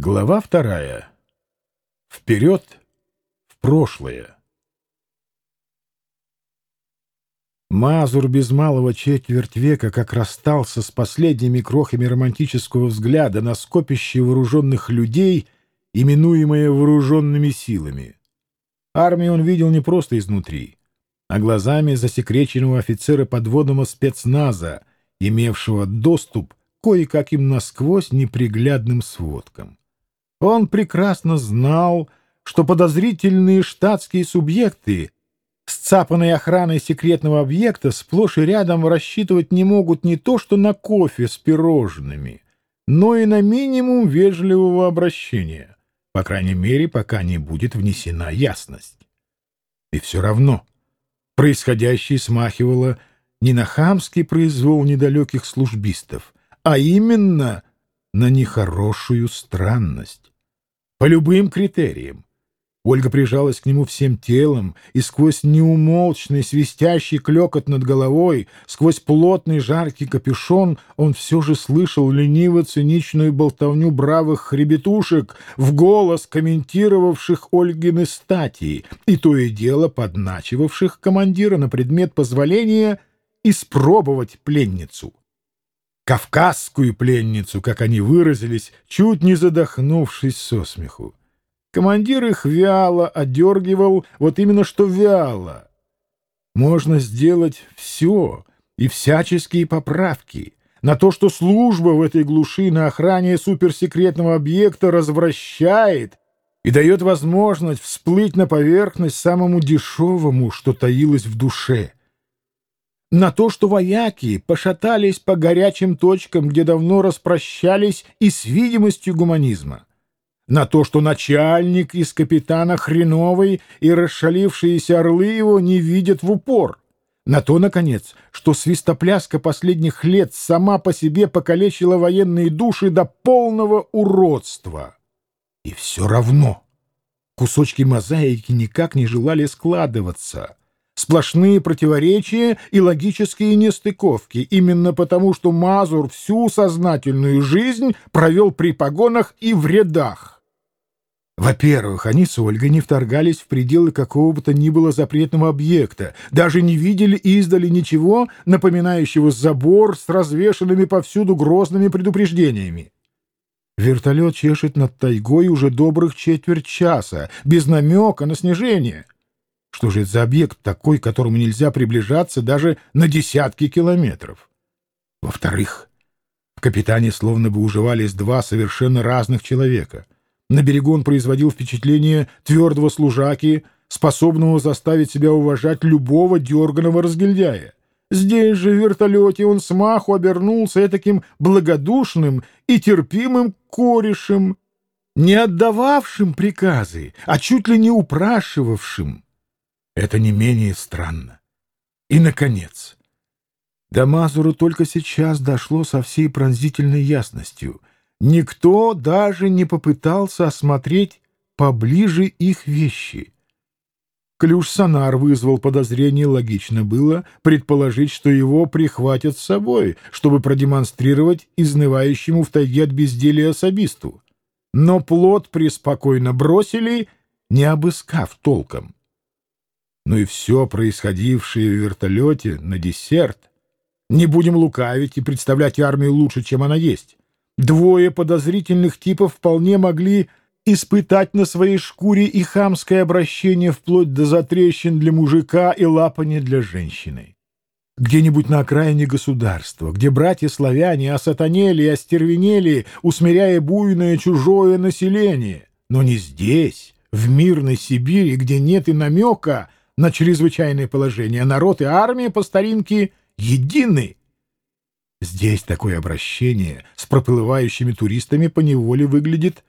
Глава вторая. Вперед в прошлое. Мазур без малого четверть века как расстался с последними крохами романтического взгляда на скопище вооруженных людей, именуемое вооруженными силами. Армию он видел не просто изнутри, а глазами засекреченного офицера подводного спецназа, имевшего доступ кое-каким насквозь неприглядным сводкам. Он прекрасно знал, что подозрительные штатские субъекты с цапанной охраной секретного объекта сплошь и рядом рассчитывать не могут не то что на кофе с пирожными, но и на минимум вежливого обращения, по крайней мере, пока не будет внесена ясность. И все равно происходящее смахивало не на хамский произвол недалеких службистов, а именно на нехорошую странность. По любым критериям. Ольга прижалась к нему всем телом, и сквозь неумолчный свистящий клекот над головой, сквозь плотный жаркий капюшон, он все же слышал лениво-циничную болтовню бравых хребетушек, в голос комментировавших Ольгины статьи, и то и дело подначивавших командира на предмет позволения испробовать пленницу кавказскую пленницу, как они выразились, чуть не задохнувшись со смеху. Командир их вяло одергивал, вот именно что вяло. Можно сделать все и всяческие поправки на то, что служба в этой глуши на охране суперсекретного объекта развращает и дает возможность всплыть на поверхность самому дешевому, что таилось в душе — на то, что вояки пошатались по горячим точкам, где давно распрощались и с видимостью гуманизма, на то, что начальник из капитана хреновый и расшалившиеся орлы его не видят в упор, на то, наконец, что свистопляска последних лет сама по себе покалечила военные души до полного уродства. И все равно кусочки мозаики никак не желали складываться — сплошные противоречия и логические нестыковки, именно потому что Мазур всю сознательную жизнь провел при погонах и в рядах. Во-первых, они с Ольгой не вторгались в пределы какого бы то ни было запретного объекта, даже не видели издали ничего, напоминающего забор с развешанными повсюду грозными предупреждениями. Вертолет чешет над тайгой уже добрых четверть часа, без намека на снижение — что же это за объект такой, к которому нельзя приближаться даже на десятки километров? Во-вторых, в капитане словно бы уживались два совершенно разных человека. На берегу он производил впечатление твердого служаки, способного заставить себя уважать любого дерганого разгильдяя. Здесь же в вертолете он смаху обернулся таким благодушным и терпимым корешем, не отдававшим приказы, а чуть ли не упрашивавшим. Это не менее странно. И, наконец, до Мазуру только сейчас дошло со всей пронзительной ясностью. Никто даже не попытался осмотреть поближе их вещи. Клюш-сонар вызвал подозрение, логично было предположить, что его прихватят с собой, чтобы продемонстрировать изнывающему в тайге от безделия особисту. Но плод преспокойно бросили, не обыскав толком но и все происходившее в вертолете на десерт. Не будем лукавить и представлять армию лучше, чем она есть. Двое подозрительных типов вполне могли испытать на своей шкуре и хамское обращение вплоть до затрещин для мужика и лапания для женщины. Где-нибудь на окраине государства, где братья-славяне осатанели и остервенели, усмиряя буйное чужое население. Но не здесь, в мирной Сибири, где нет и намека на чрезвычайное положение. Народ и армия по старинке едины. Здесь такое обращение с проплывающими туристами поневоле выглядит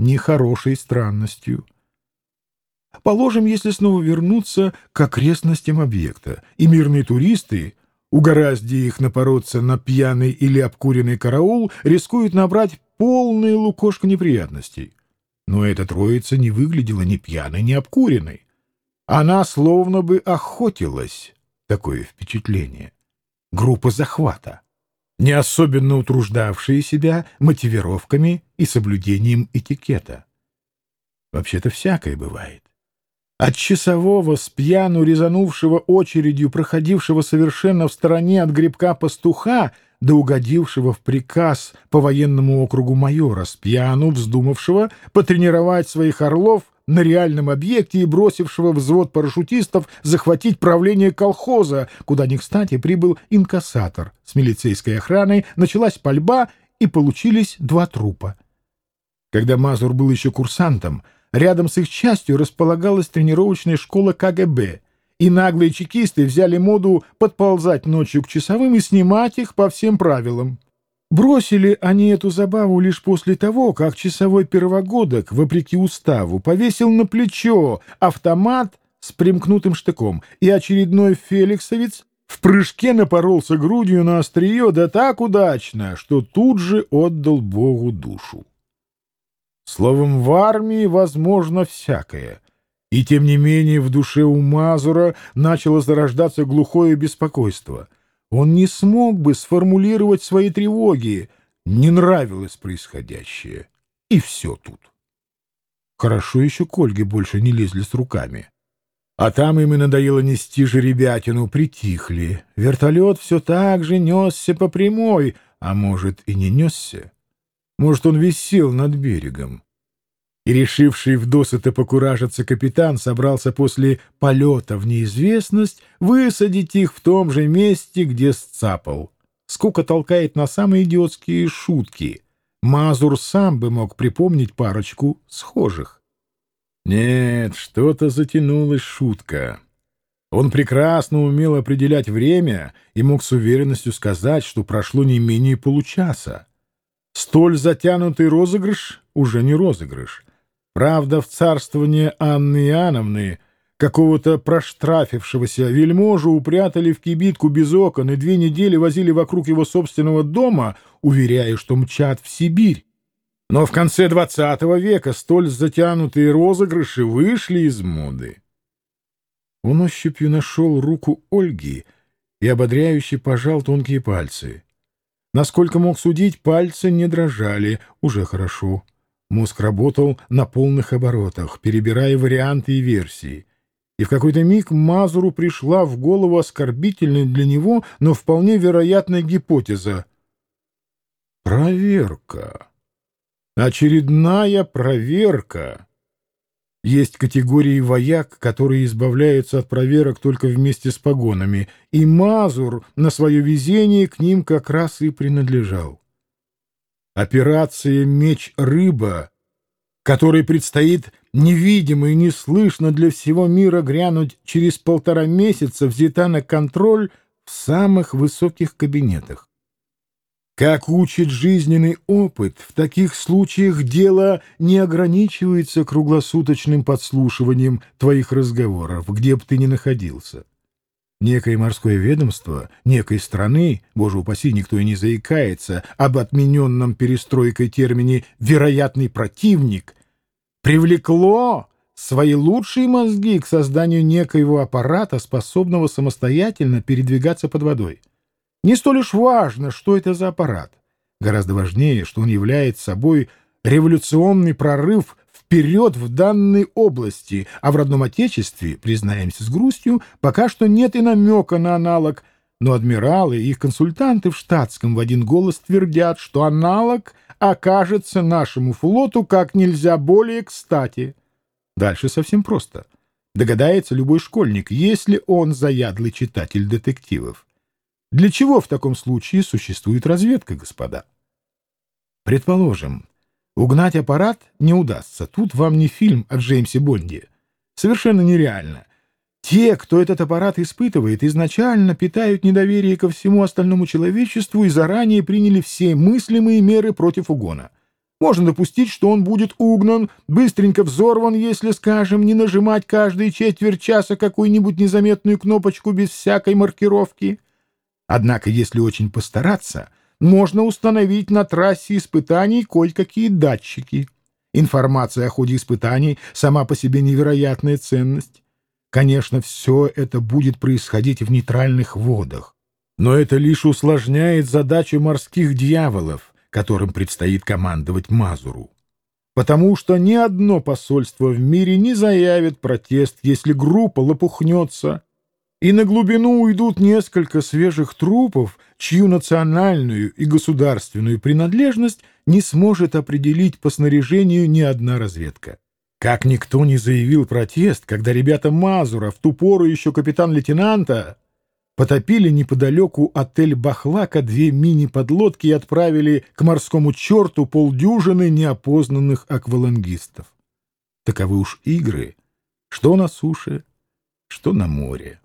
нехорошей странностью. Положим, если снова вернуться к окрестностям объекта, и мирные туристы, угоразди их напороться на пьяный или обкуренный караул, рискуют набрать полные лукошко неприятностей. Но эта троица не выглядела ни пьяной, ни обкуренной. Она словно бы охотилась, такое впечатление. Группа захвата, не особенно утруждавшие себя мотивировками и соблюдением этикета. Вообще-то всякое бывает. От часового с пьяну резанувшего очередью, проходившего совершенно в стороне от грибка пастуха, до угодившего в приказ по военному округу майора с пьяну, вздумавшего потренировать своих орлов на реальном объекте и бросившего взвод парашютистов захватить правление колхоза, куда не кстати прибыл инкассатор с милицейской охраной, началась пальба и получились два трупа. Когда Мазур был еще курсантом, Рядом с их частью располагалась тренировочная школа КГБ, и наглые чекисты взяли моду подползать ночью к часовым и снимать их по всем правилам. Бросили они эту забаву лишь после того, как часовой первогодок, вопреки уставу, повесил на плечо автомат с примкнутым штыком, и очередной феликсовец в прыжке напоролся грудью на острие, да так удачно, что тут же отдал Богу душу. Словом, в армии возможно всякое. И тем не менее в душе у Мазура начало зарождаться глухое беспокойство. Он не смог бы сформулировать свои тревоги. Не нравилось происходящее. И все тут. Хорошо еще к Ольге больше не лезли с руками. А там им и надоело нести жеребятину, притихли. Вертолет все так же несся по прямой, а может и не несся. Может, он висел над берегом. И решивший вдосыта покуражиться капитан собрался после полета в неизвестность высадить их в том же месте, где сцапал. Скука толкает на самые идиотские шутки. Мазур сам бы мог припомнить парочку схожих. Нет, что-то затянулась шутка. Он прекрасно умел определять время и мог с уверенностью сказать, что прошло не менее получаса. Столь затянутый розыгрыш уже не розыгрыш. Правда, в царствование Анны Иоанновны какого-то проштрафившегося вельможу упрятали в кибитку без окон и две недели возили вокруг его собственного дома, уверяя, что мчат в Сибирь. Но в конце XX века столь затянутые розыгрыши вышли из моды. Он ощупью нашел руку Ольги и ободряюще пожал тонкие пальцы. Насколько мог судить, пальцы не дрожали, уже хорошо. Мозг работал на полных оборотах, перебирая варианты и версии. И в какой-то миг Мазуру пришла в голову оскорбительная для него, но вполне вероятная гипотеза. Проверка. Очередная проверка. Есть категории вояк, которые избавляются от проверок только вместе с погонами, и Мазур на свое везение к ним как раз и принадлежал. Операция «Меч-рыба», которой предстоит невидимо и неслышно для всего мира грянуть через полтора месяца, взята на контроль в самых высоких кабинетах. Как учит жизненный опыт, в таких случаях дело не ограничивается круглосуточным подслушиванием твоих разговоров, где бы ты ни находился. Некое морское ведомство некой страны, боже упаси, никто и не заикается об отмененном перестройкой термине «вероятный противник», привлекло свои лучшие мозги к созданию некоего аппарата, способного самостоятельно передвигаться под водой. Не столь уж важно, что это за аппарат. Гораздо важнее, что он является собой революционный прорыв вперед в данной области, а в родном Отечестве, признаемся с грустью, пока что нет и намека на аналог, но адмиралы и их консультанты в штатском в один голос твердят, что аналог окажется нашему флоту как нельзя более кстати. Дальше совсем просто. Догадается любой школьник, если он заядлый читатель детективов. Для чего в таком случае существует разведка, господа? Предположим, Угнать аппарат не удастся. Тут вам не фильм о Джеймсе Бонде. Совершенно нереально. Те, кто этот аппарат испытывает, изначально питают недоверие ко всему остальному человечеству и заранее приняли все мыслимые меры против угона. Можно допустить, что он будет угнан, быстренько взорван, если, скажем, не нажимать каждые четверть часа какую-нибудь незаметную кнопочку без всякой маркировки. Однако, если очень постараться, можно установить на трассе испытаний кое-какие датчики. Информация о ходе испытаний сама по себе невероятная ценность. Конечно, все это будет происходить в нейтральных водах. Но это лишь усложняет задачу морских дьяволов, которым предстоит командовать Мазуру. Потому что ни одно посольство в мире не заявит протест, если группа лопухнется, и на глубину уйдут несколько свежих трупов, чью национальную и государственную принадлежность не сможет определить по снаряжению ни одна разведка. Как никто не заявил протест, когда ребята Мазура, в ту пору еще капитан-лейтенанта, потопили неподалеку отель Бахлака две мини-подлодки и отправили к морскому черту полдюжины неопознанных аквалангистов. Таковы уж игры, что на суше, что на море.